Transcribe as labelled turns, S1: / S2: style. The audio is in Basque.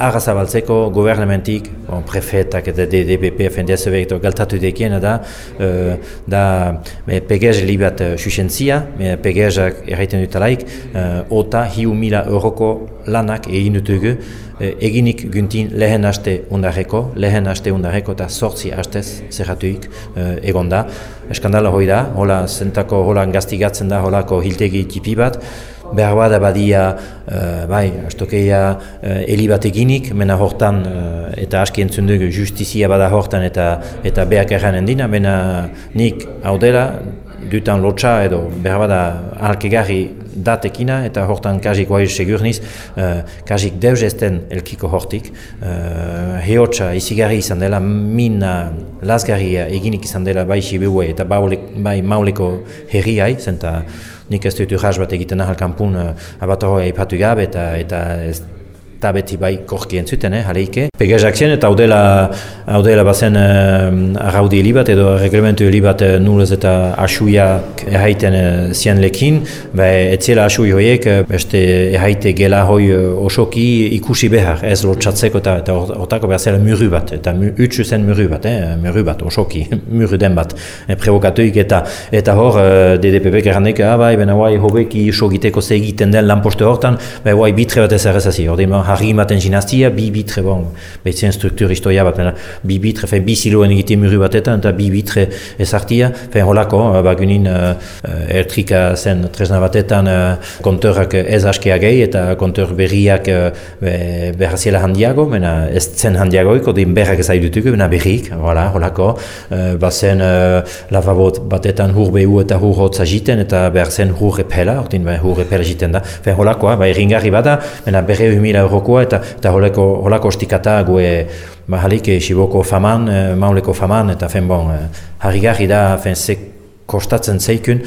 S1: agazabaltzeko gobernamentik, bon, prefetak eta DDPP, FNDSB eta galtatu dekiena da, uh, da PGZ li bat susentzia, PGZak erraiten dutalaik, uh, ota hiu mila euroko lanak egin dutugu, eginik guntin lehen haste undarreko, lehen haste undarreko eta sortzi hastez zerratuik uh, egon da. Eskandala hoi da, hola zentako hola gaztigatzen da holako hiltegi tipi bat, behar bada badia, uh, bai, astokeia uh, eli bat eginik, mena hortan, uh, eta aski entzun dugu justizia bada hortan eta eta beak erranen dina, mena nik hau dela, dutan lotxa edo behar bada alkegarri datekina eta hortan kajik guai segurniz, uh, kajik deus ezten elkiko hortik. Uh, Heotxa izigarri izan dela, mina lasgarria eginik izan dela bai sibiue eta bai mauleko herriai, zenta nik ez dut urras bat egiten ahal kanpun uh, abatoroa ipatu gabe eta, eta ez eta beti bai korki entzuten, eh, jaleike. Pegazak zen eta haudela bazen uh, arraudi helibat edo reglementu helibat uh, nulez eta asuiak erraiten uh, zian lekin, ba, etziela asui hoiek beste erraite gela hoi osoki ikusi behar, ez lotxatzeko eta hortako behar zela muru bat, eta utsu zen muru bat, eh, muru bat, osoki, muru den bat, eh, provokatuik eta eta hor, uh, DDPP gerranek, ah, bai, bena guai hobeki sogiteko egiten den lanposte hortan, bai, guai bitre bat ez errezazi, hor harri ematen ginaztia, bi bitre, bon, behitzen struktur istoia bat, bi bitre, fe, bi siloen egiten muru batetan, eta bi bitre ezartia, fe, holako, bagunin, uh, ertrika zen tresna batetan, uh, kontorak ez askea gehi, eta kontor berriak uh, berraziela handiago, mena ez zen handiagoik, odin berrak ez dutuko, mena berrik, hola, holako, uh, bazen uh, lavabo batetan hur behu eta hur hotza jiten, eta behar zen hur repela, ordin hur repela jiten da, fe, holako, bai, ringarri bada, mena berre mila eurokoa eta eta holako holako ostikata gue mahalik siboko faman mauleko faman eta fen bon harrigarri da fen kostatzen zeikun